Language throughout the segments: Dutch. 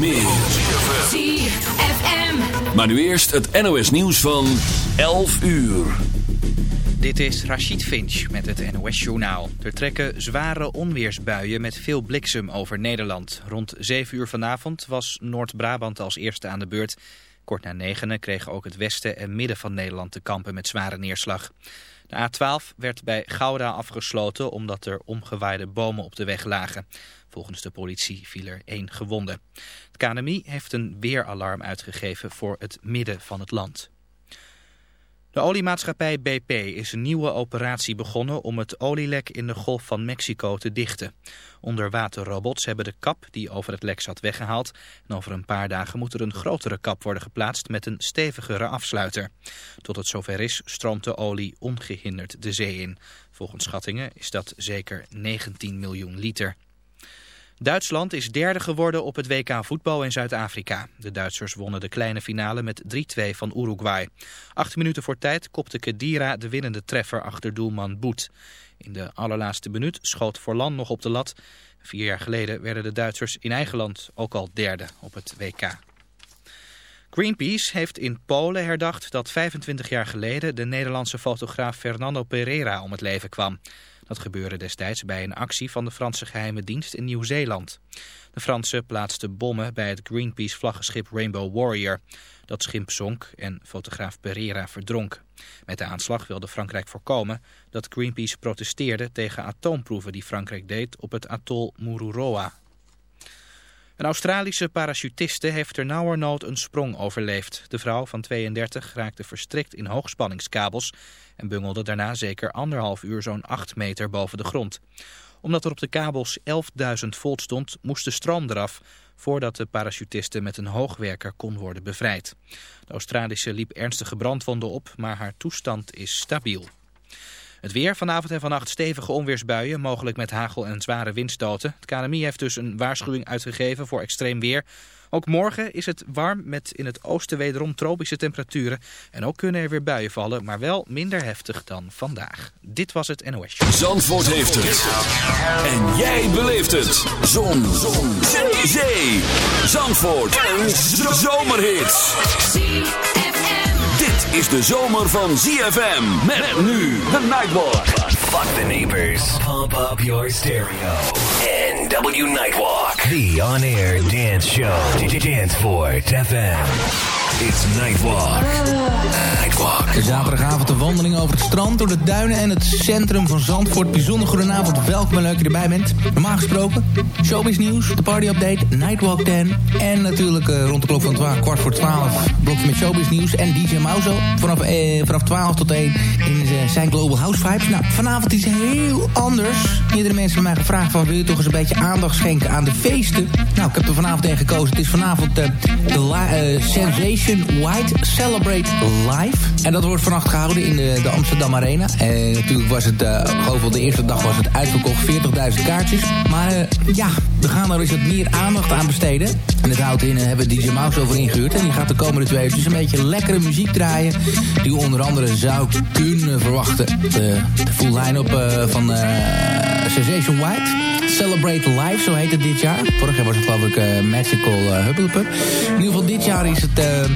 meer. ZFM. Maar nu eerst het NOS nieuws van 11 uur. Dit is Rachid Finch met het NOS-journaal. Er trekken zware onweersbuien met veel bliksem over Nederland. Rond 7 uur vanavond was Noord-Brabant als eerste aan de beurt. Kort na negenen kregen ook het westen en midden van Nederland te kampen met zware neerslag. De A12 werd bij Gouda afgesloten omdat er omgewaaide bomen op de weg lagen. Volgens de politie viel er één gewonde. Het KNMI heeft een weeralarm uitgegeven voor het midden van het land. De oliemaatschappij BP is een nieuwe operatie begonnen om het olielek in de Golf van Mexico te dichten. Onderwaterrobots hebben de kap die over het lek zat weggehaald. En over een paar dagen moet er een grotere kap worden geplaatst met een stevigere afsluiter. Tot het zover is stroomt de olie ongehinderd de zee in. Volgens schattingen is dat zeker 19 miljoen liter. Duitsland is derde geworden op het WK voetbal in Zuid-Afrika. De Duitsers wonnen de kleine finale met 3-2 van Uruguay. Acht minuten voor tijd kopte Kedira de winnende treffer achter doelman Boet. In de allerlaatste minuut schoot Forlan nog op de lat. Vier jaar geleden werden de Duitsers in eigen land ook al derde op het WK. Greenpeace heeft in Polen herdacht dat 25 jaar geleden de Nederlandse fotograaf Fernando Pereira om het leven kwam. Dat gebeurde destijds bij een actie van de Franse geheime dienst in Nieuw-Zeeland. De Fransen plaatsten bommen bij het Greenpeace vlaggenschip Rainbow Warrior. Dat schip zonk en fotograaf Pereira verdronk. Met de aanslag wilde Frankrijk voorkomen dat Greenpeace protesteerde tegen atoomproeven die Frankrijk deed op het atol Mururoa. Een Australische parachutiste heeft nauwernood een sprong overleefd. De vrouw van 32 raakte verstrikt in hoogspanningskabels en bungelde daarna zeker anderhalf uur zo'n 8 meter boven de grond. Omdat er op de kabels 11.000 volt stond, moest de stroom eraf voordat de parachutiste met een hoogwerker kon worden bevrijd. De Australische liep ernstige brandwonden op, maar haar toestand is stabiel. Het weer vanavond en vannacht stevige onweersbuien, mogelijk met hagel en zware windstoten. Het KNMI heeft dus een waarschuwing uitgegeven voor extreem weer. Ook morgen is het warm met in het oosten wederom tropische temperaturen. En ook kunnen er weer buien vallen, maar wel minder heftig dan vandaag. Dit was het NOS Show. Zandvoort heeft het. En jij beleeft het. Zon. Zon. Zee. Zandvoort. Een zomerhit. Dit is de zomer van ZFM. Met nu de Nightwalk. Fuck the neighbors. Pump up your stereo. W Nightwalk, the on air dance show, Dance for FM. It's Nightwalk. Nightwalk. De zaterdagavond een wandeling over het strand, door de duinen en het centrum van Zandvoort. Bijzonder goedenavond, welkom en leuk dat je erbij bent. Normaal gesproken, showbiz nieuws, de party update, Nightwalk 10. En natuurlijk uh, rond de klok van 12, kwart voor 12, blokje met showbiz nieuws en DJ Mauzo. Vanaf, eh, vanaf 12 tot 1 in uh, zijn Global House Vibes. Nou, vanavond is heel anders. Iedere mensen hebben mij gevraagd van, wil je toch eens een beetje aandacht schenken aan de feesten? Nou, ik heb er vanavond een gekozen. Het is vanavond de Sensation White Celebrate Live. En dat wordt vannacht gehouden in de, Amsterdam Arena. En natuurlijk was het, uh, geloof de eerste dag was het uitverkocht, 40.000 kaartjes. Maar uh, ja, we gaan er eens wat meer aandacht aan besteden. En het houdt in, hebben we DJ Mouse over ingehuurd. En die gaat de komende twee uurtjes een beetje lekkere muziek draaien. Die onder andere zou kunnen verwachten. De, de full line-up van Sensation White. Celebrate Live, zo heet het dit jaar. Vorig jaar was het geloof ik Magical uh. In ieder geval dit jaar is het...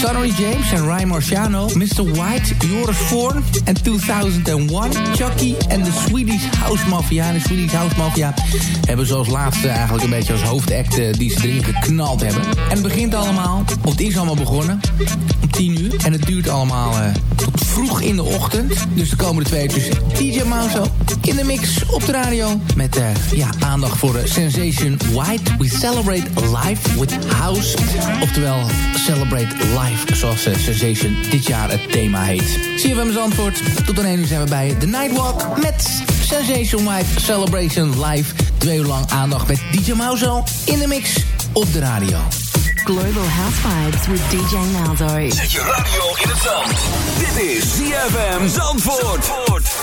Sonny James en Ryan Marciano, Mr. White, Joris Voorn en 2001, Chucky en de Swedish House Mafia. De Swedish House Mafia hebben zoals laatste eigenlijk een beetje als hoofdact die ze erin geknald hebben. En het begint allemaal, of het is allemaal begonnen, om 10 uur. En het duurt allemaal uh, tot vroeg in de ochtend. Dus de komende twee uurtjes DJ Mauso in de mix op de radio. Met uh, ja, aandacht voor Sensation White. We celebrate life with house. Oftewel, celebrate live, zoals uh, Sensation dit jaar het thema heet. CFM antwoord. Tot dan 1 uur zijn we bij The Nightwalk met Sensation White Celebration Live. Twee uur lang aandacht met DJ Mauzo in de mix op de radio. Global House Vibes with DJ Malzo. Zet je radio in het zand. Dit is ZFM Zandvoort. Zandvoort.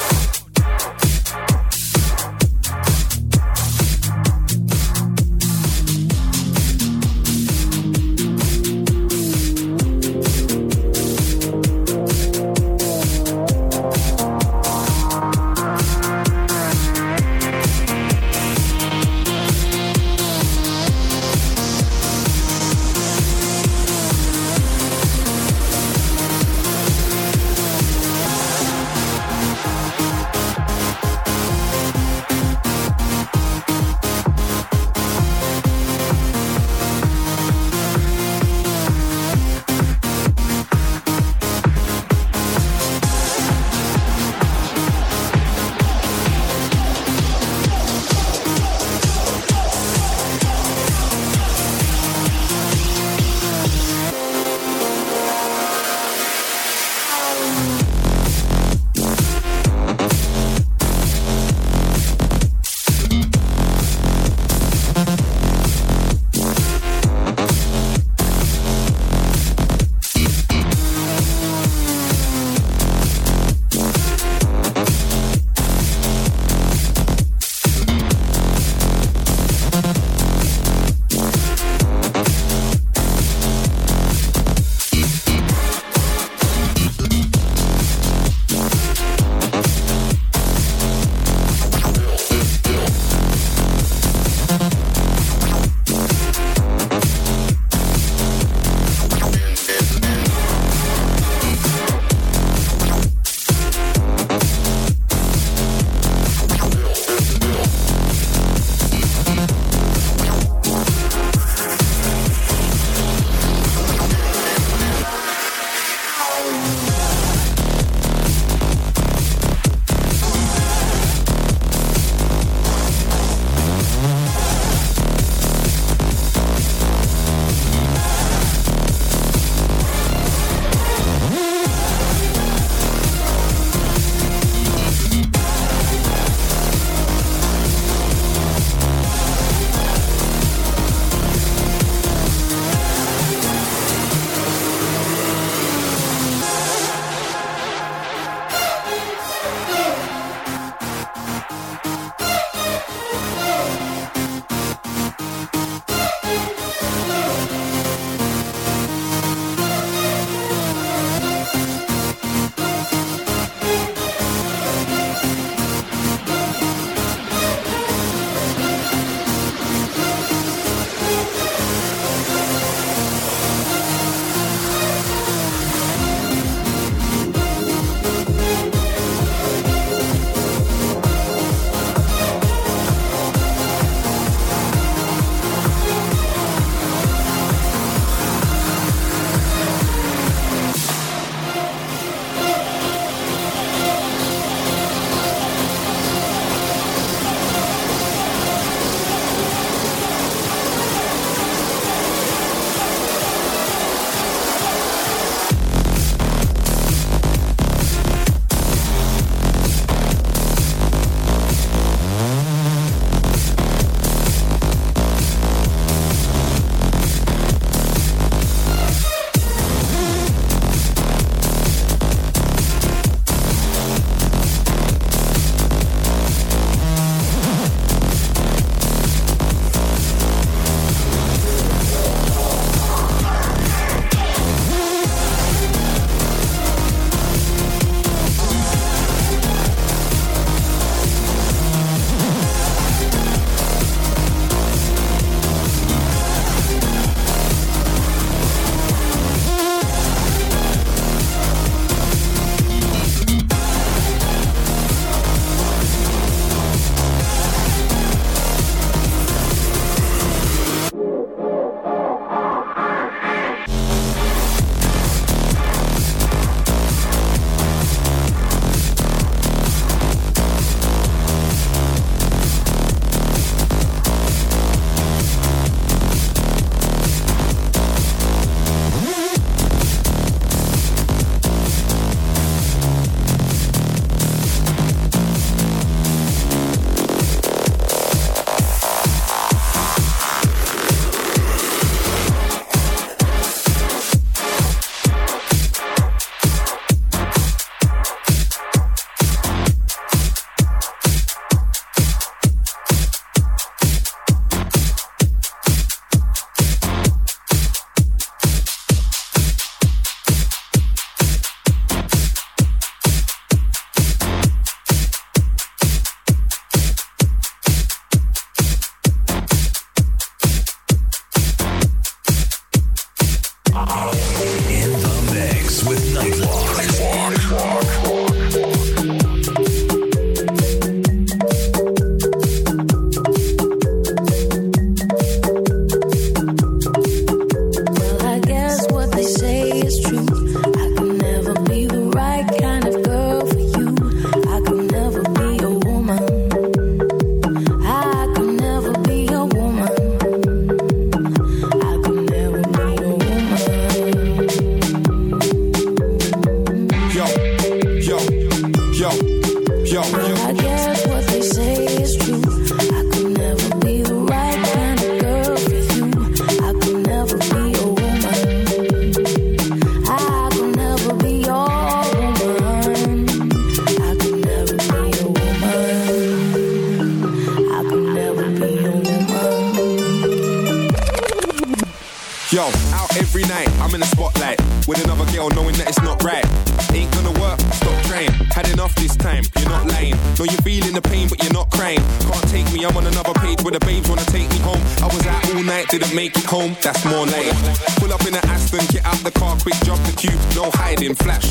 that's more name. Pull up in an Aston, get out the car quick, drop the cube, no hiding, flash.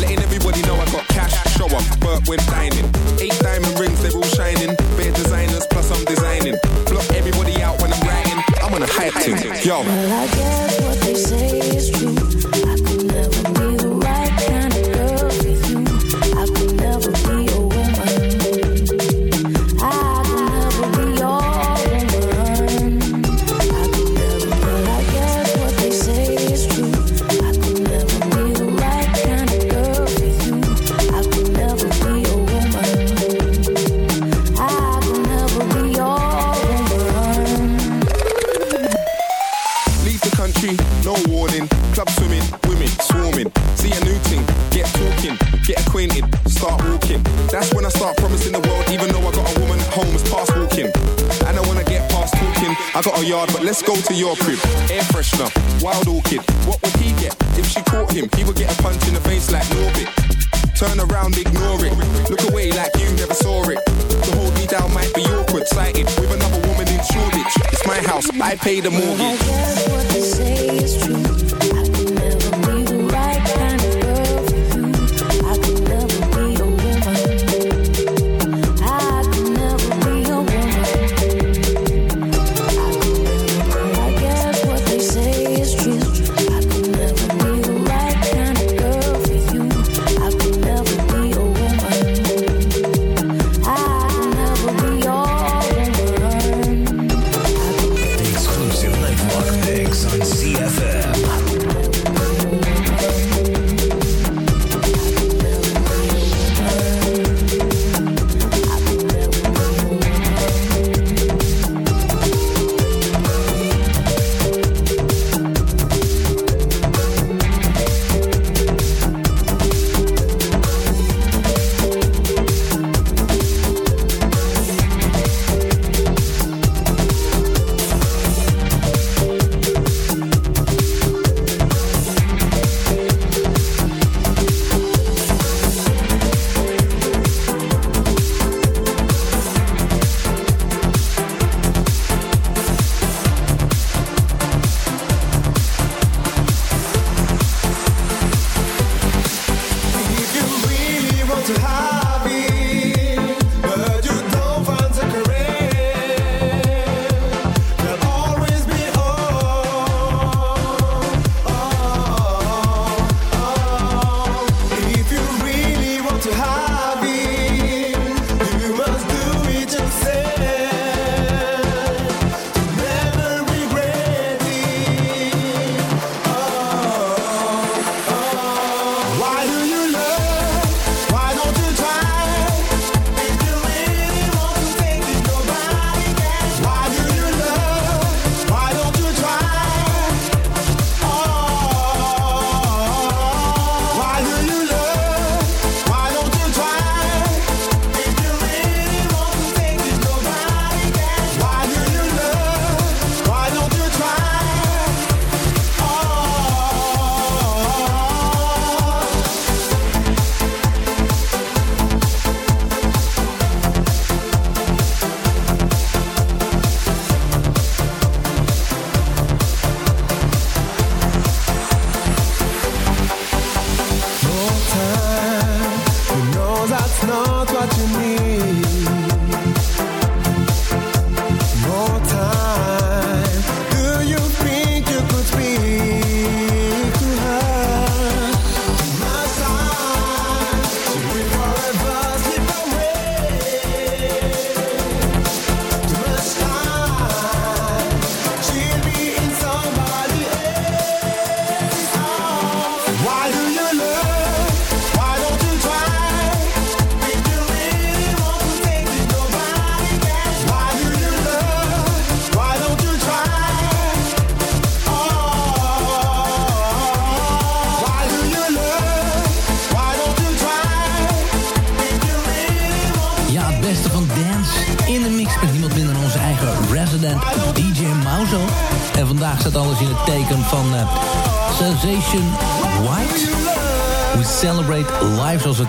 Letting everybody know I got cash, show up, but we're dining. Eight diamond rings, they're all shining. Bare designers, plus I'm designing. Block everybody out when I'm writing. I'm on a hype team, yo. Well, I guess what they say is true. yard, but let's go to your crib. Air freshener, wild orchid. What would he get if she caught him? He would get a punch in the face like Norbit. Turn around, ignore it. Look away like you never saw it. To hold me down might be awkward, sighted with another woman in Shoreditch. It's my house, I pay the mortgage. Guess what they say is true.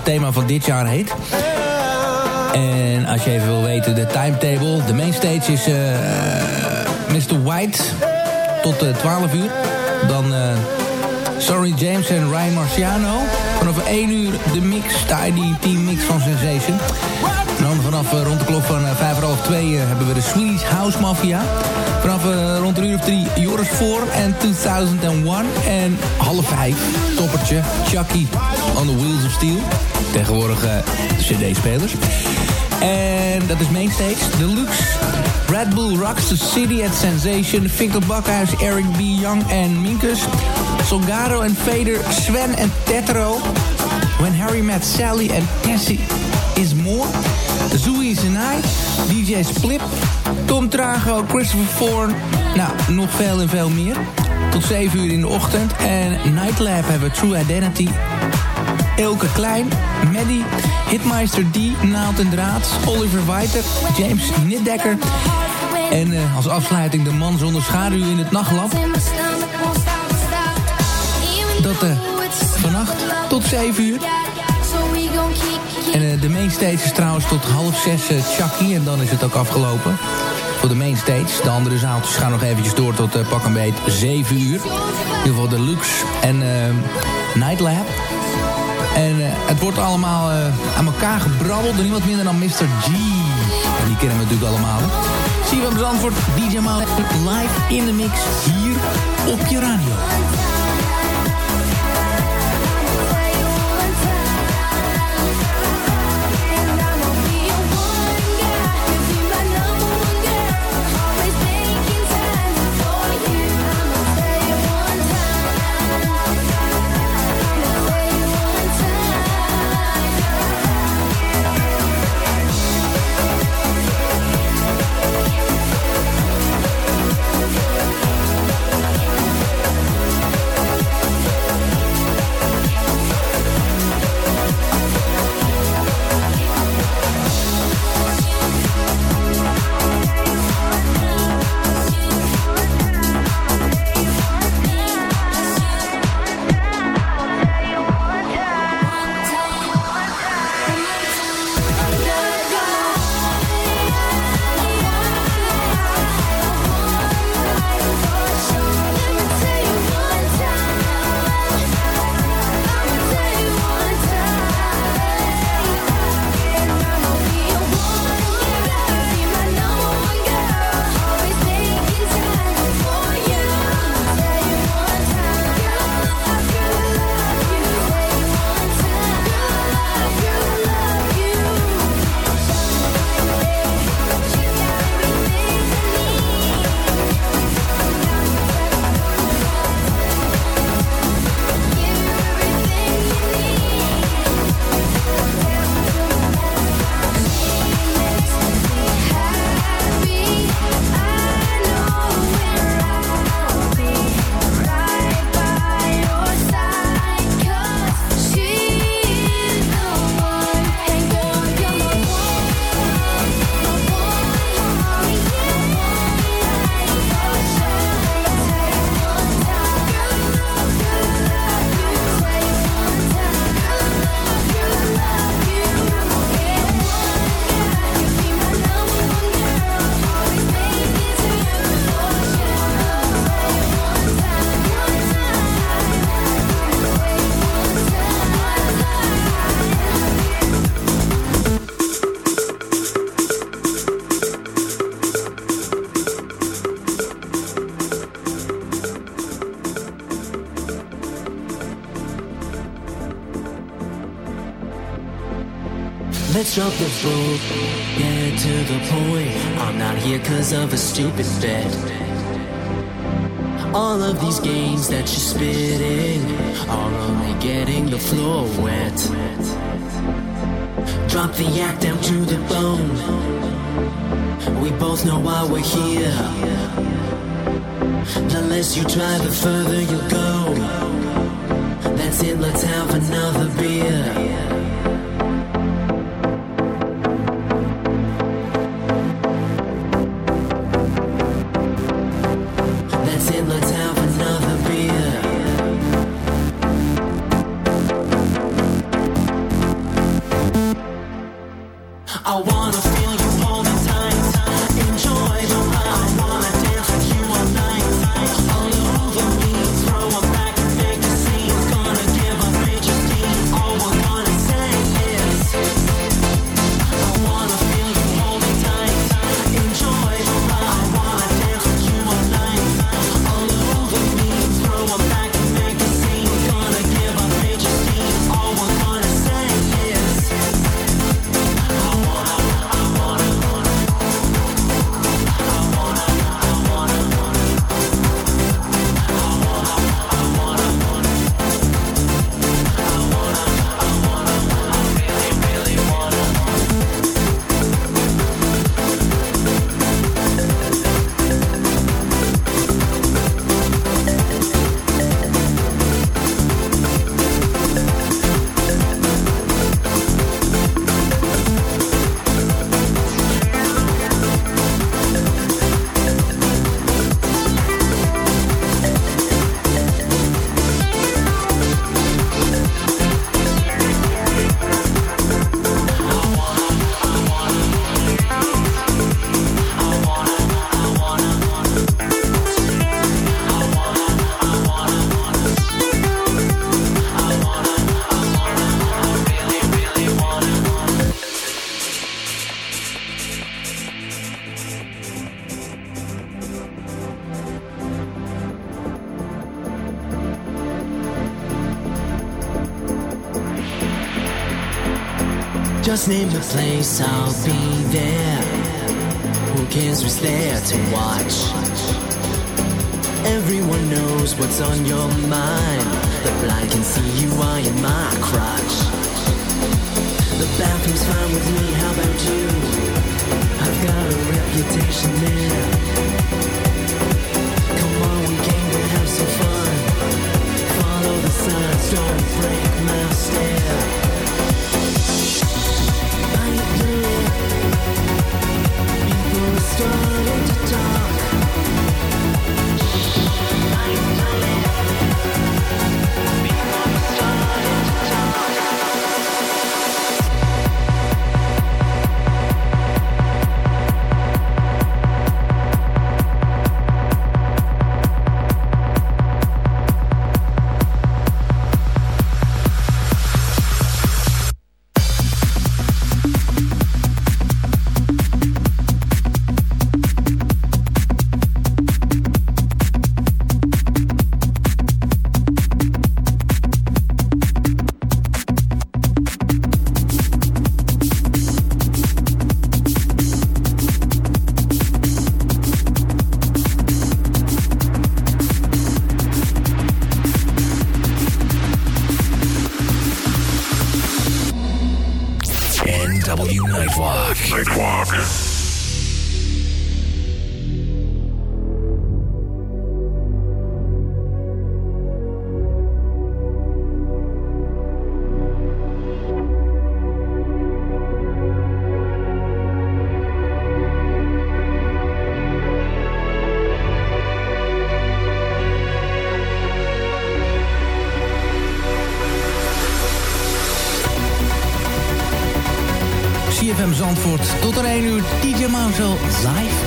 Thema van dit jaar heet. En als je even wil weten, de timetable. De mainstage is uh, Mr. White tot uh, 12 uur. Dan uh, Sorry James en Ryan Marciano. Vanaf 1 uur de mix, de ID-team mix van Sensation. En dan vanaf rond de klok van uh, 5 half 2 hebben we de Swedish House Mafia. Vanaf uh, rond een uur of 3 Joris 4 en 2001. En half 5 toppertje Chucky on the Wheels of Steel. Tegenwoordig uh, cd-spelers. En dat is Mainstage. Deluxe. Red Bull Rocks the City at Sensation. Victor Bakhuis, Eric B. Young en Minkus. Songaro en Vader, Sven en Tetro. When Harry Met Sally en Tessie is More. Zoe Zenai, DJ Split, Tom Trago, Christopher Foreign. Nou, nog veel en veel meer. Tot 7 uur in de ochtend. En Nightlab hebben we True Identity. Elke Klein, Maddie, Hitmeister D, Naald en Draad, Oliver Weiter, James Niddekker. En uh, als afsluiting de man zonder schaduw in het nachtlab. Dat uh, vannacht tot 7 uur. En uh, de mainstage is trouwens tot half 6 Chucky. En dan is het ook afgelopen. Voor de mainstage. De andere zaaltjes gaan nog eventjes door tot pak een beet 7 uur. In ieder geval de Lux en Nightlab. En uh, het wordt allemaal uh, aan elkaar gebrabbeld door niemand minder dan Mr. G. Die kennen we natuurlijk allemaal. Zie je wat antwoord? DJ Maal live in de mix hier op je radio. Here cause of a stupid bet. All of these games that you're spitting are only getting the floor wet. Drop the act down to the bone. We both know why we're here. The less you try, the further you'll go. That's it, let's have another beer. Just name the place, I'll be there. Who cares who's there to watch? Everyone knows what's on your mind. The blind can see you are in my crotch. The bathroom's fine with me, how about you? I've got a reputation there. Come on, we came to have some fun. Follow the signs, don't break my stare. Starting to talk. I NW Nightwalk. Nightwalk. DJ Mauzo live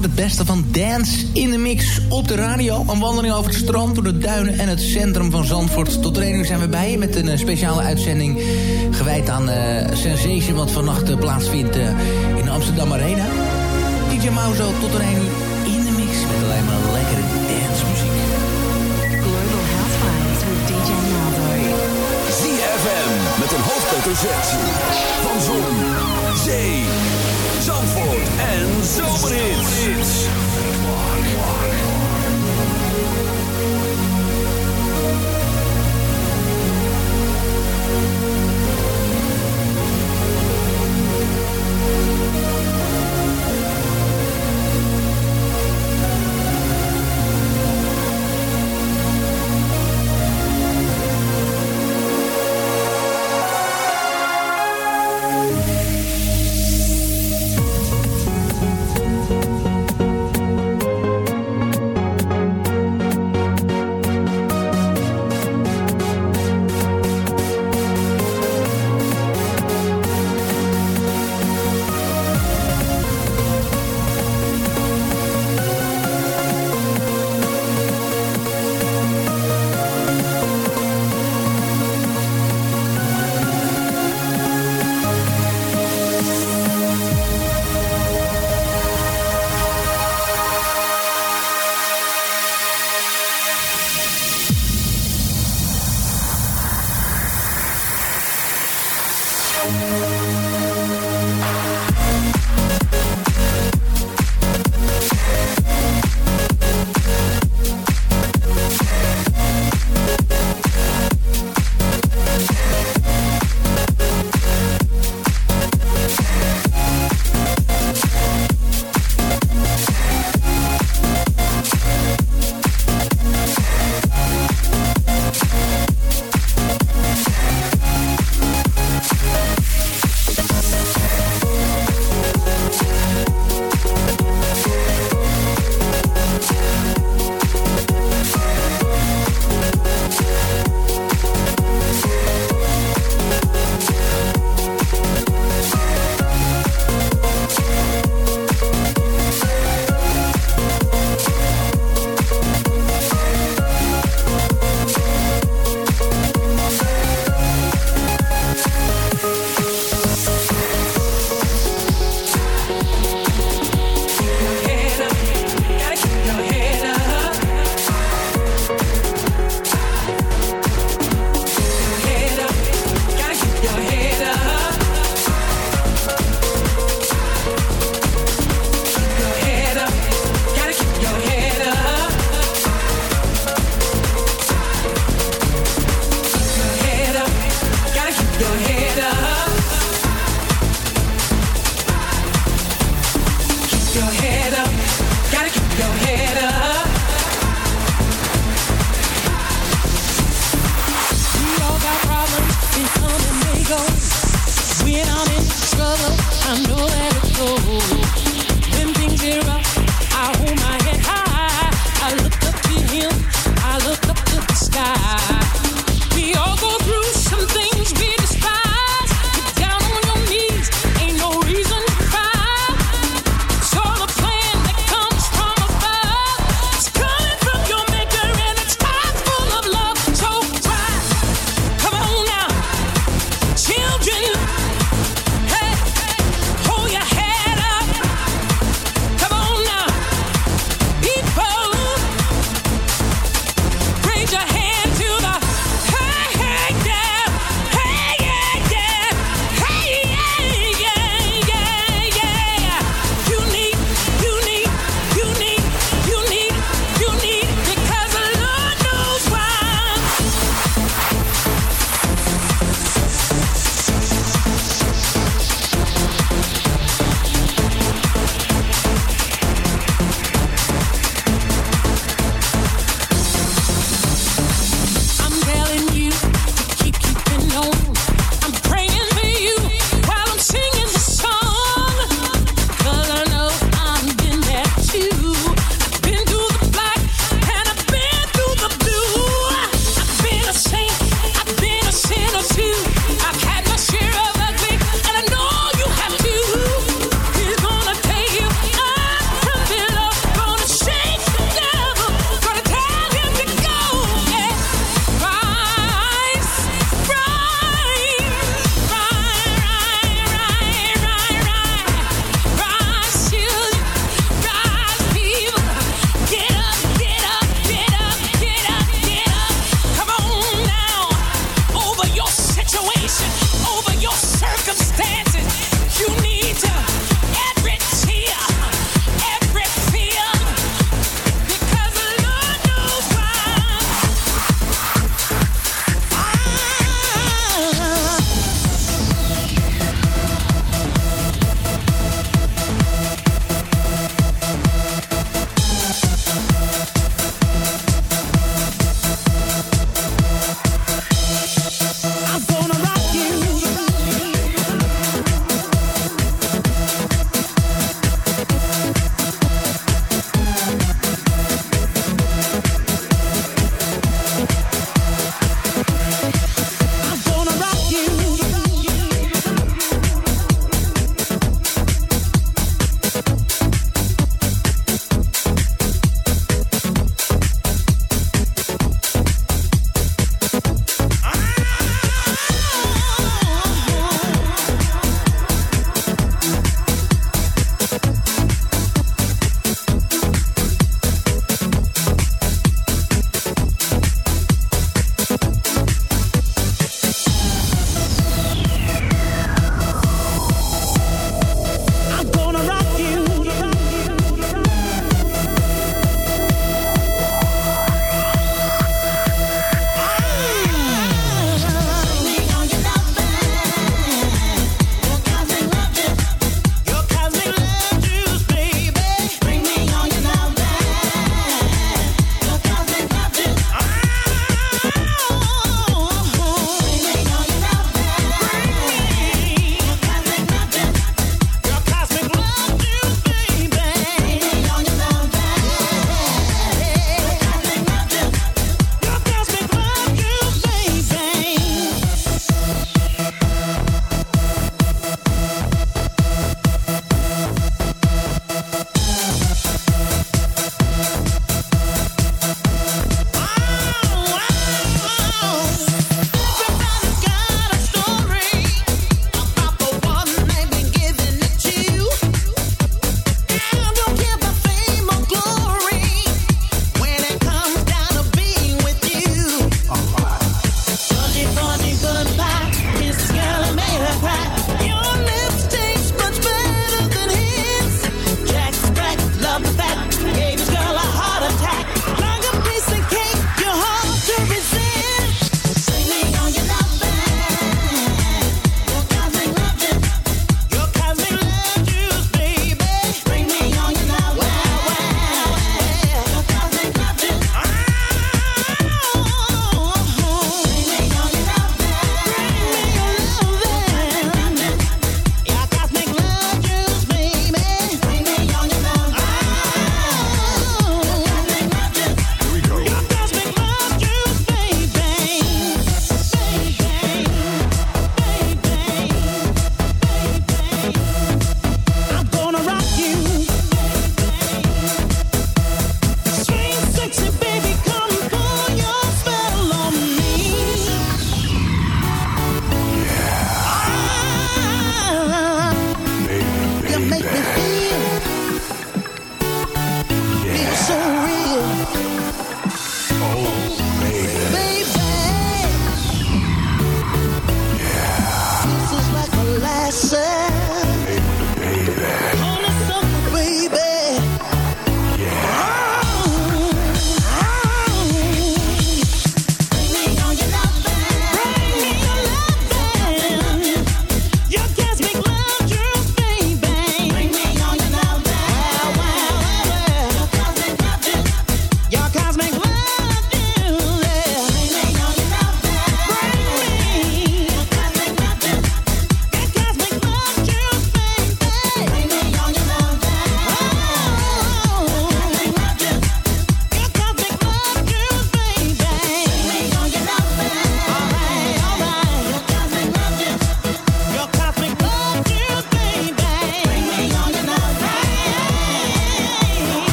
Het beste van dance in de mix op de radio. Een wandeling over het strand, door de duinen en het centrum van Zandvoort. Tot 1 uur zijn we bij je met een eh, speciale uitzending... gewijd aan uh, Sensation wat vannacht uh, plaatsvindt uh, in de Amsterdam Arena. DJ Mauzo tot 1 uur in de mix met alleen maar lekkere dancemuziek. Global House Vibes with DJ Malzo. ZFM met een hoofdletter Z. Van Zon, Zee, Zandvoort en Zomerhits.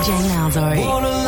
DJ Malzo.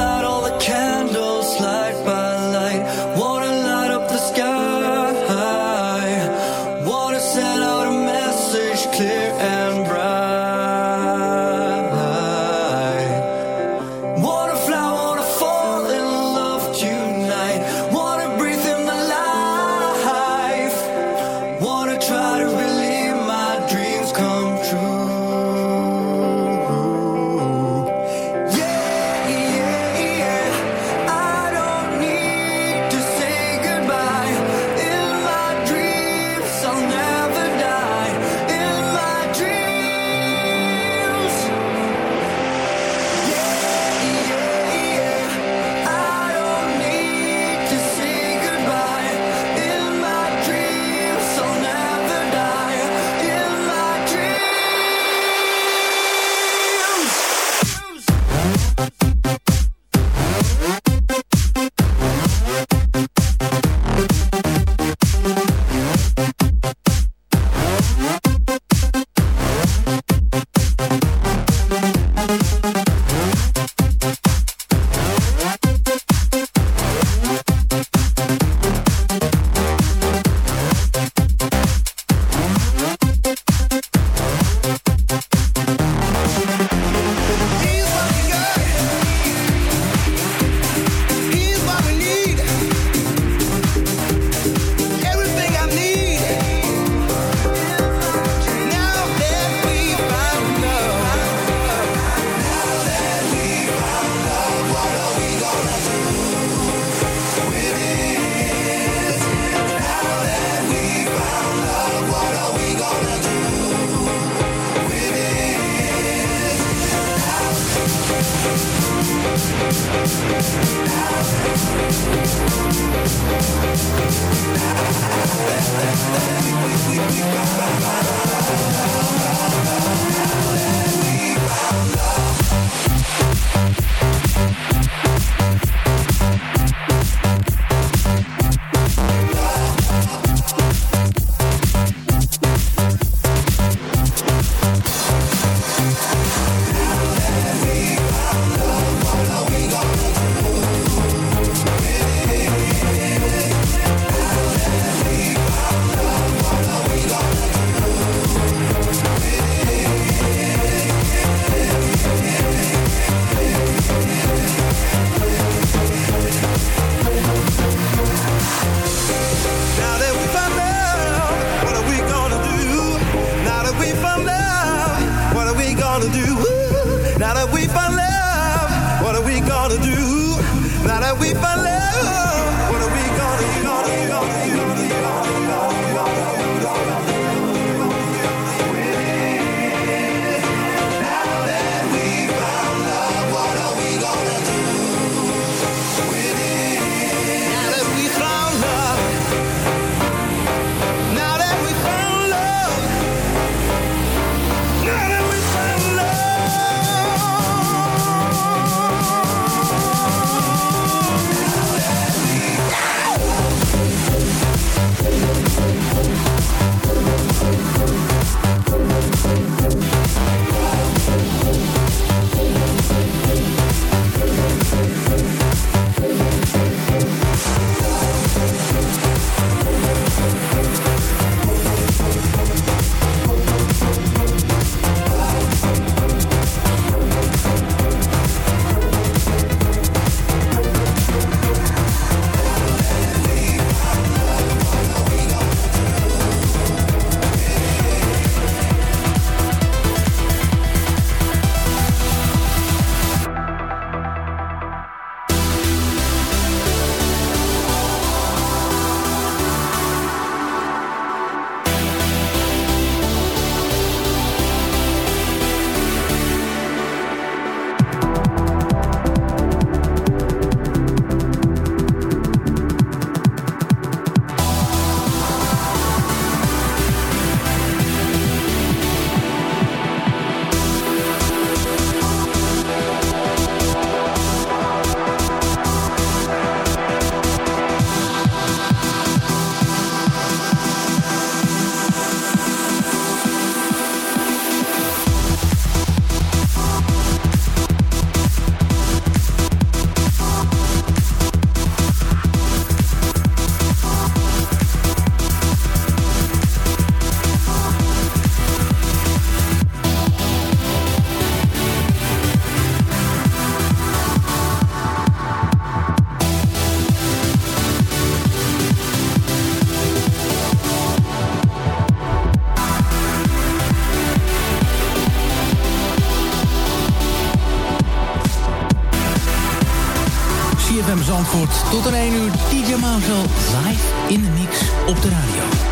CFM Zandvoort. Tot een 1 uur DJ Mazel live in de mix op de radio.